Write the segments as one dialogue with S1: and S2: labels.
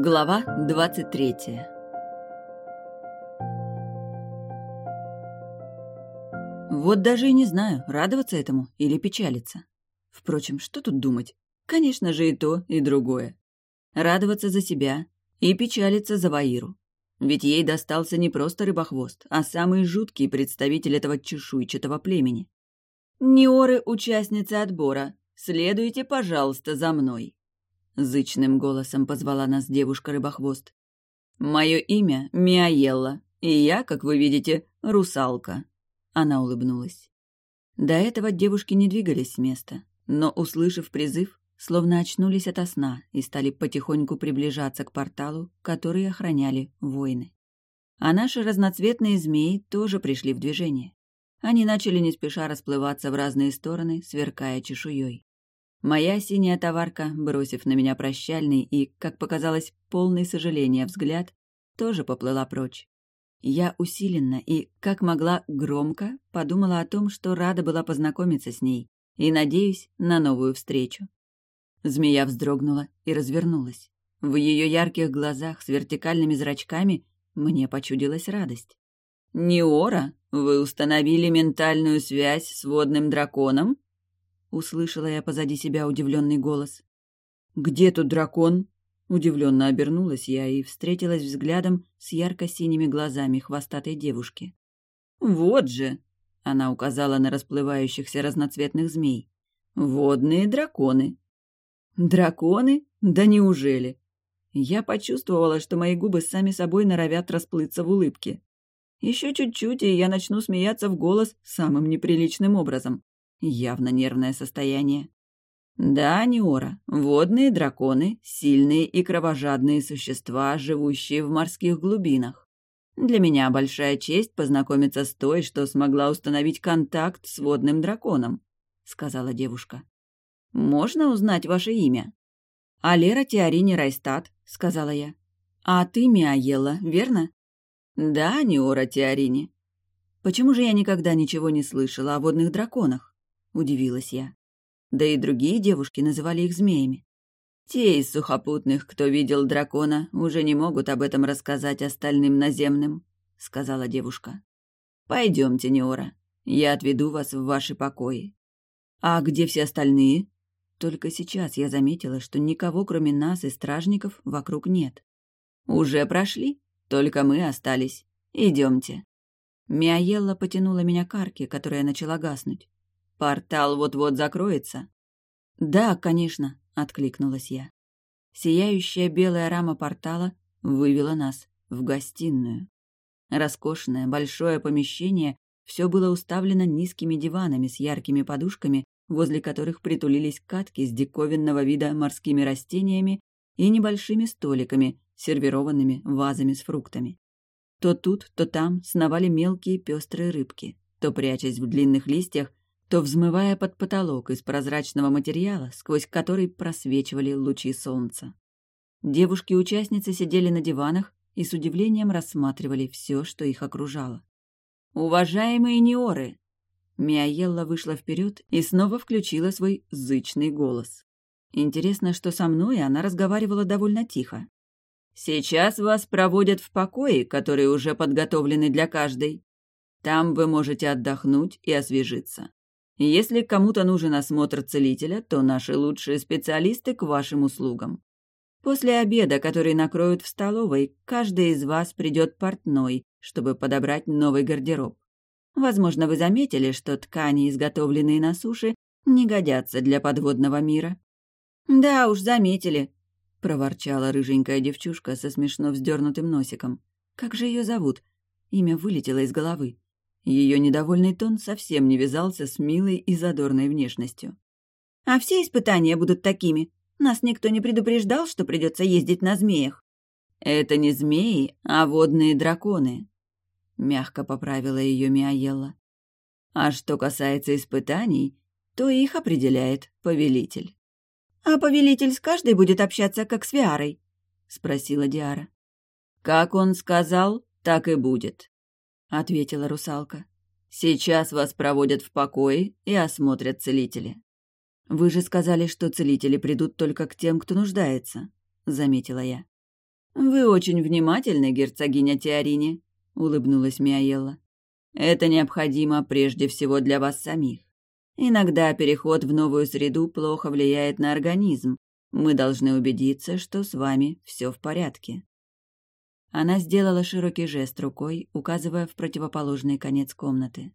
S1: Глава двадцать третья Вот даже и не знаю, радоваться этому или печалиться. Впрочем, что тут думать? Конечно же и то, и другое. Радоваться за себя и печалиться за Ваиру. Ведь ей достался не просто рыбохвост, а самый жуткий представитель этого чешуйчатого племени. «Неоры – участницы отбора. Следуйте, пожалуйста, за мной», — зычным голосом позвала нас девушка-рыбохвост. «Мое имя Миаелла, и я, как вы видите, русалка», — она улыбнулась. До этого девушки не двигались с места, но, услышав призыв, словно очнулись ото сна и стали потихоньку приближаться к порталу, который охраняли воины. А наши разноцветные змеи тоже пришли в движение. Они начали не спеша расплываться в разные стороны, сверкая чешуей. Моя синяя товарка, бросив на меня прощальный и, как показалось, полный сожаления взгляд, тоже поплыла прочь. Я усиленно и, как могла, громко подумала о том, что рада была познакомиться с ней и надеюсь на новую встречу. Змея вздрогнула и развернулась. В ее ярких глазах с вертикальными зрачками мне почудилась радость. «Неора, вы установили ментальную связь с водным драконом?» Услышала я позади себя удивленный голос. «Где тут дракон?» Удивленно обернулась я и встретилась взглядом с ярко-синими глазами хвостатой девушки. «Вот же!» — она указала на расплывающихся разноцветных змей. «Водные драконы!» «Драконы? Да неужели?» Я почувствовала, что мои губы сами собой норовят расплыться в улыбке. Еще чуть-чуть, и я начну смеяться в голос самым неприличным образом. Явно нервное состояние. Да, Неора, водные драконы — сильные и кровожадные существа, живущие в морских глубинах. Для меня большая честь познакомиться с той, что смогла установить контакт с водным драконом, — сказала девушка. «Можно узнать ваше имя?» «Алера Теорини Райстат», — сказала я. «А ты Миаела, верно?» «Да, Неора Теорини». «Почему же я никогда ничего не слышала о водных драконах?» — удивилась я. Да и другие девушки называли их змеями. Те из сухопутных, кто видел дракона, уже не могут об этом рассказать остальным наземным, — сказала девушка. Пойдемте, Неора, я отведу вас в ваши покои. А где все остальные? Только сейчас я заметила, что никого, кроме нас и стражников, вокруг нет. Уже прошли, только мы остались. Идемте. Миаелла потянула меня к арке, которая начала гаснуть. Портал вот-вот закроется. Да, конечно, откликнулась я. Сияющая белая рама портала вывела нас в гостиную. Роскошное большое помещение все было уставлено низкими диванами с яркими подушками, возле которых притулились катки с диковинного вида морскими растениями и небольшими столиками, сервированными вазами с фруктами. То тут, то там сновали мелкие пестрые рыбки, то, прячась в длинных листьях, то взмывая под потолок из прозрачного материала, сквозь который просвечивали лучи солнца. Девушки-участницы сидели на диванах и с удивлением рассматривали все, что их окружало. «Уважаемые неоры!» Миаелла вышла вперед и снова включила свой зычный голос. Интересно, что со мной она разговаривала довольно тихо. «Сейчас вас проводят в покои, которые уже подготовлены для каждой. Там вы можете отдохнуть и освежиться. Если кому-то нужен осмотр целителя, то наши лучшие специалисты к вашим услугам. После обеда, который накроют в столовой, каждый из вас придет портной, чтобы подобрать новый гардероб. Возможно, вы заметили, что ткани, изготовленные на суше, не годятся для подводного мира. «Да уж, заметили», — проворчала рыженькая девчушка со смешно вздернутым носиком. «Как же ее зовут?» Имя вылетело из головы. Ее недовольный тон совсем не вязался с милой и задорной внешностью. «А все испытания будут такими. Нас никто не предупреждал, что придется ездить на змеях». «Это не змеи, а водные драконы», — мягко поправила ее Миаелла. «А что касается испытаний, то их определяет повелитель». «А повелитель с каждой будет общаться, как с Виарой?» — спросила Диара. «Как он сказал, так и будет», ответила русалка. Сейчас вас проводят в покое и осмотрят целители. Вы же сказали, что целители придут только к тем, кто нуждается, заметила я. «Вы очень внимательны, герцогиня Теорине», — улыбнулась Миаелла. «Это необходимо прежде всего для вас самих. Иногда переход в новую среду плохо влияет на организм. Мы должны убедиться, что с вами все в порядке». Она сделала широкий жест рукой, указывая в противоположный конец комнаты.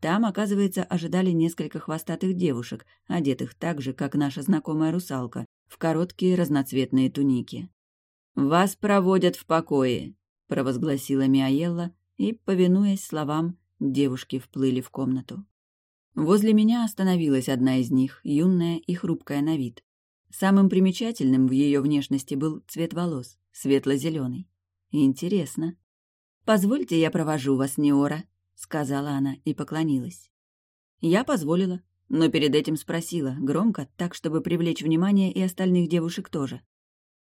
S1: Там, оказывается, ожидали несколько хвостатых девушек, одетых так же, как наша знакомая русалка, в короткие разноцветные туники. «Вас проводят в покое», — провозгласила Миаелла, и, повинуясь словам, девушки вплыли в комнату. Возле меня остановилась одна из них, юная и хрупкая на вид. Самым примечательным в ее внешности был цвет волос, светло-зеленый. Интересно. «Позвольте, я провожу вас, Неора», — сказала она и поклонилась. Я позволила, но перед этим спросила, громко, так, чтобы привлечь внимание и остальных девушек тоже.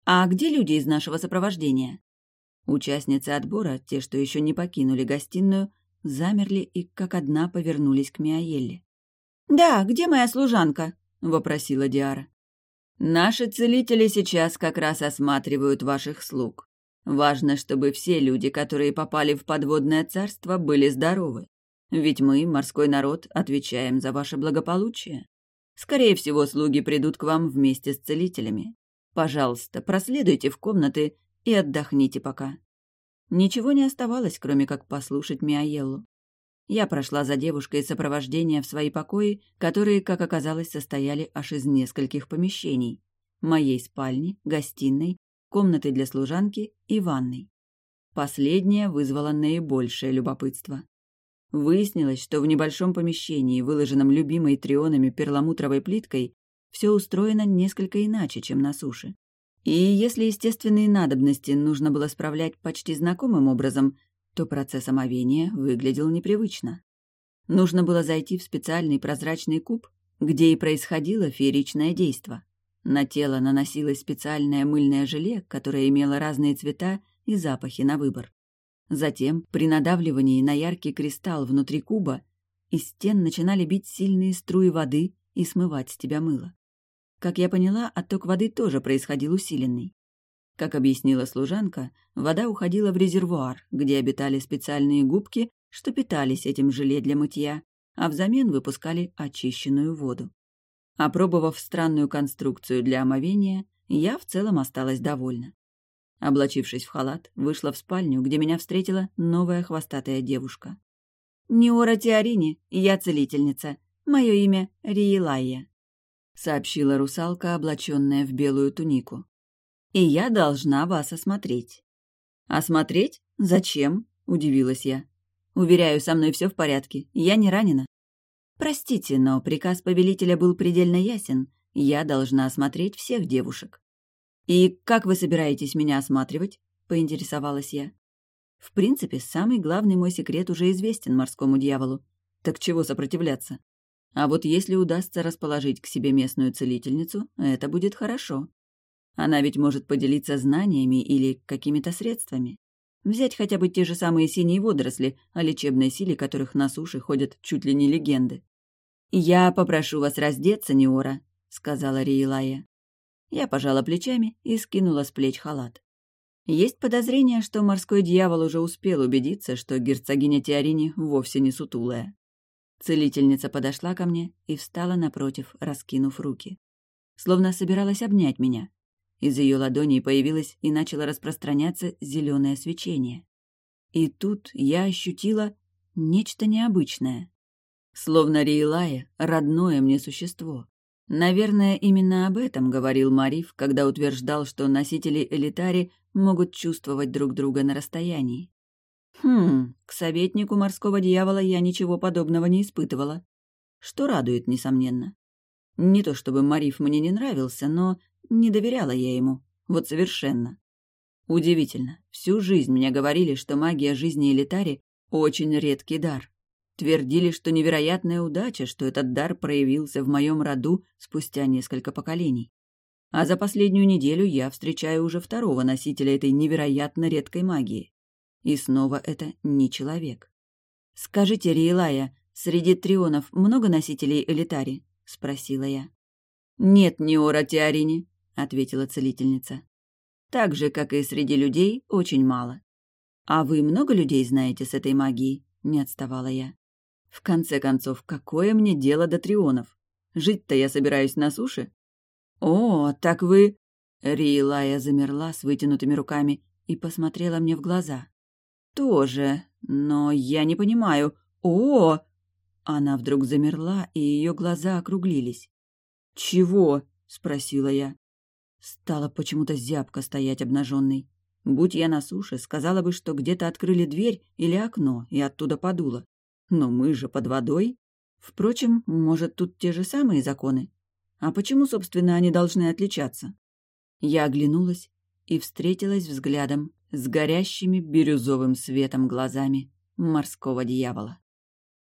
S1: «А где люди из нашего сопровождения?» Участницы отбора, те, что еще не покинули гостиную, замерли и как одна повернулись к Миаелле. «Да, где моя служанка?» — вопросила Диара. «Наши целители сейчас как раз осматривают ваших слуг. Важно, чтобы все люди, которые попали в подводное царство, были здоровы. Ведь мы, морской народ, отвечаем за ваше благополучие. Скорее всего, слуги придут к вам вместе с целителями. Пожалуйста, проследуйте в комнаты и отдохните пока». Ничего не оставалось, кроме как послушать Миаеллу. Я прошла за девушкой сопровождения в свои покои, которые, как оказалось, состояли аж из нескольких помещений. Моей спальни, гостиной, комнаты для служанки и ванной. Последнее вызвало наибольшее любопытство. Выяснилось, что в небольшом помещении, выложенном любимой трионами перламутровой плиткой, все устроено несколько иначе, чем на суше. И если естественные надобности нужно было справлять почти знакомым образом, то процесс омовения выглядел непривычно. Нужно было зайти в специальный прозрачный куб, где и происходило фееричное действо. На тело наносилось специальное мыльное желе, которое имело разные цвета и запахи на выбор. Затем, при надавливании на яркий кристалл внутри куба, из стен начинали бить сильные струи воды и смывать с тебя мыло. Как я поняла, отток воды тоже происходил усиленный. Как объяснила служанка, вода уходила в резервуар, где обитали специальные губки, что питались этим желе для мытья, а взамен выпускали очищенную воду. Опробовав странную конструкцию для омовения, я в целом осталась довольна. Облачившись в халат, вышла в спальню, где меня встретила новая хвостатая девушка. «Неора Теорини, я целительница. Мое имя Риелайя», — сообщила русалка, облаченная в белую тунику. «И я должна вас осмотреть». «Осмотреть? Зачем?» — удивилась я. «Уверяю, со мной все в порядке. Я не ранена». «Простите, но приказ повелителя был предельно ясен. Я должна осмотреть всех девушек». «И как вы собираетесь меня осматривать?» — поинтересовалась я. В принципе, самый главный мой секрет уже известен морскому дьяволу. Так чего сопротивляться? А вот если удастся расположить к себе местную целительницу, это будет хорошо. Она ведь может поделиться знаниями или какими-то средствами. Взять хотя бы те же самые синие водоросли, о лечебной силе которых на суше ходят чуть ли не легенды. «Я попрошу вас раздеться, Неора», — сказала Риелая. Я пожала плечами и скинула с плеч халат. Есть подозрение, что морской дьявол уже успел убедиться, что герцогиня Теорини вовсе не сутулая. Целительница подошла ко мне и встала напротив, раскинув руки. Словно собиралась обнять меня. Из ее ладоней появилось и начало распространяться зеленое свечение. И тут я ощутила нечто необычное. Словно Рейлая, родное мне существо. Наверное, именно об этом говорил Мариф, когда утверждал, что носители элитари могут чувствовать друг друга на расстоянии. Хм, к советнику морского дьявола я ничего подобного не испытывала. Что радует, несомненно. Не то чтобы Мариф мне не нравился, но не доверяла я ему. Вот совершенно. Удивительно. Всю жизнь мне говорили, что магия жизни элитари — очень редкий дар. Твердили, что невероятная удача, что этот дар проявился в моем роду спустя несколько поколений. А за последнюю неделю я встречаю уже второго носителя этой невероятно редкой магии. И снова это не человек. «Скажите, Риелая, среди трионов много носителей элитари?» — спросила я. «Нет, не Ора Теорини», — ответила целительница. Так же, как и среди людей, очень мало. «А вы много людей знаете с этой магией?» — не отставала я. «В конце концов, какое мне дело до трионов? Жить-то я собираюсь на суше». «О, так вы...» Риелая замерла с вытянутыми руками и посмотрела мне в глаза. «Тоже, но я не понимаю. О!» Она вдруг замерла, и ее глаза округлились. «Чего?» — спросила я. Стала почему-то зябко стоять обнаженной. Будь я на суше, сказала бы, что где-то открыли дверь или окно, и оттуда подуло. Но мы же под водой. Впрочем, может, тут те же самые законы? А почему, собственно, они должны отличаться? Я оглянулась и встретилась взглядом с горящими бирюзовым светом глазами морского дьявола.